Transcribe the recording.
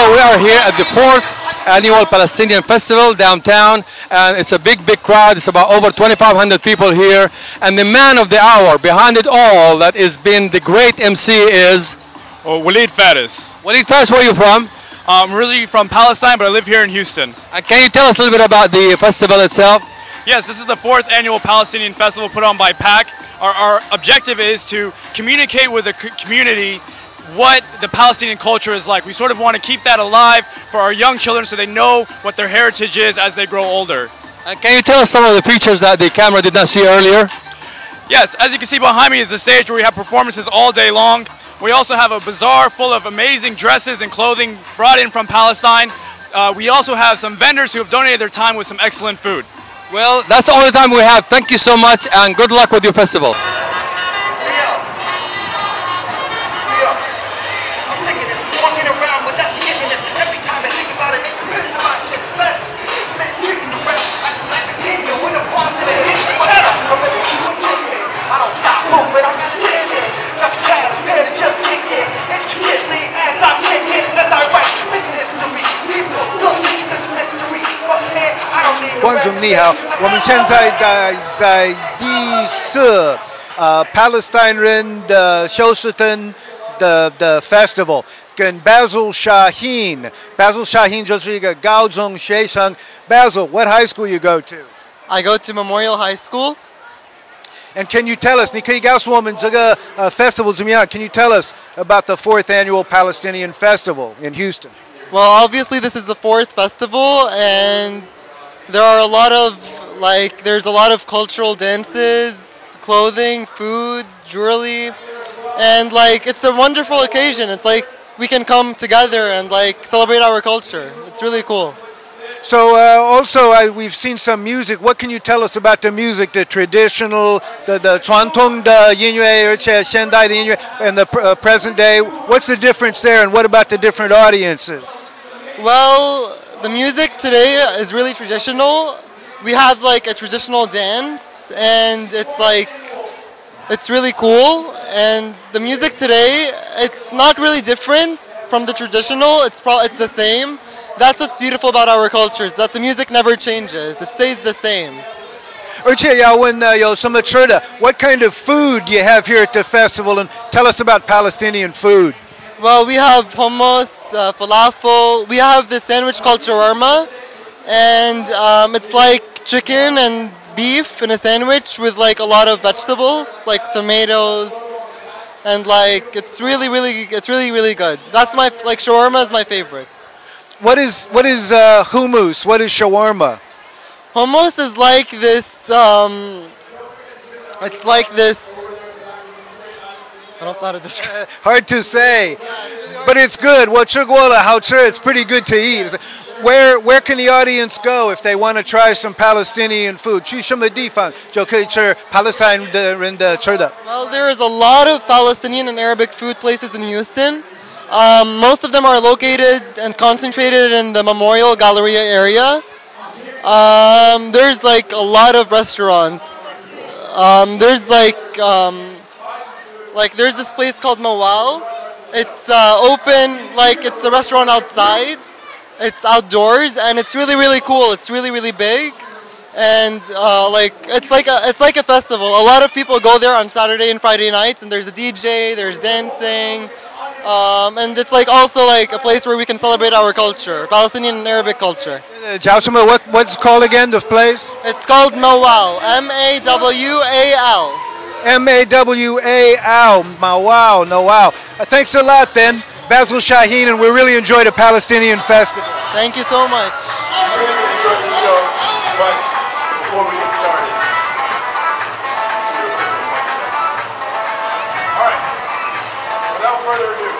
Hello, we are here at the fourth annual Palestinian Festival downtown, and it's a big, big crowd. It's about over 2,500 people here, and the man of the hour behind it all that has been the great MC, is oh, Well, Walid Faris. Walid Fas. Where are you from? I'm originally from Palestine, but I live here in Houston. And can you tell us a little bit about the festival itself? Yes, this is the fourth annual Palestinian festival put on by PAC. Our, our objective is to communicate with the community what the Palestinian culture is like. We sort of want to keep that alive for our young children so they know what their heritage is as they grow older. And can you tell us some of the features that the camera did not see earlier? Yes, as you can see behind me is the stage where we have performances all day long. We also have a bazaar full of amazing dresses and clothing brought in from Palestine. Uh, we also have some vendors who have donated their time with some excellent food. Well, that's all the time we have. Thank you so much, and good luck with your festival. I'm sick of this walking around without getting this. Every time I think about it, it hurts to my chest. Best, mistreating the rest. Acting like a king, you win a boss in a hit. Shut up, I'm gonna keep on moving. I don't stop moving, I'm not standing. Just glad I'm here to just kick it. It's gently as I kick it, as I write. Making history. People still think such a mystery. But man, I don't need 观众你好，我们现在在在第四呃 Palestine 人的休斯顿 的的 Festival，跟 Basil Shaheen，Basil Shaheen 就是一个高中学生。Basil，what high school you go to？ I go to Memorial High School. And can you tell us, 你可以告诉我们这个呃 festival 怎么样？Can you tell us about the fourth annual Palestinian Festival in Houston? Well, obviously this is the fourth festival, and there are a lot of like there's a lot of cultural dances, clothing, food, jewelry, and like it's a wonderful occasion. It's like we can come together and like celebrate our culture. It's really cool. So uh, also uh, we've seen some music. What can you tell us about the music, the traditional, the the 传统的音乐，而且现代的音乐 and the pr- uh, present day? What's the difference there, and what about the different audiences? Well, the music today is really traditional. We have like a traditional dance, and it's like it's really cool. And the music today, it's not really different from the traditional. It's pro- it's the same. That's what's beautiful about our culture. Is that the music never changes. It stays the same. 而且要问呢，有什么吃的？What kind of food do you have here at the festival? And tell us about Palestinian food. Well, we have hummus, uh, falafel. We have this sandwich called shawarma, and um, it's like chicken and beef in a sandwich with like a lot of vegetables, like tomatoes, and like it's really, really, it's really, really good. That's my like shawarma is my favorite. What is what is uh, hummus? What is shawarma? Hummus is like this. Um, it's like this. I don't know how to describe. hard to say, but it's good. Well, chirguala, how chir, it's pretty good to eat Where where can the audience go if they want to try some Palestinian food? 去什么地方就可以吃 Palestine 的人的吃的？ Well, there is a lot of Palestinian and Arabic food places in Houston. Um, most of them are located and concentrated in the Memorial Galleria area. Um, there's like a lot of restaurants. Um, there's like um, like there's this place called Mawal. It's uh, open like it's a restaurant outside. it's outdoors and it's really really cool. It's really really big, and uh, like it's like a it's like a festival. A lot of people go there on Saturday and Friday nights, and there's a DJ, there's dancing. Um, and it's like also like a place where we can celebrate our culture, Palestinian and Arabic culture. Uh, what, what's called again, the place? It's called Mawal, M-A-W-A-L. M-A-W-A-L, Mawal, No wow. thanks a lot then. Basil Shaheen, and we really enjoyed a Palestinian festival. Thank you so much. Really enjoyed the show, but before we get started, all right. Without further ado,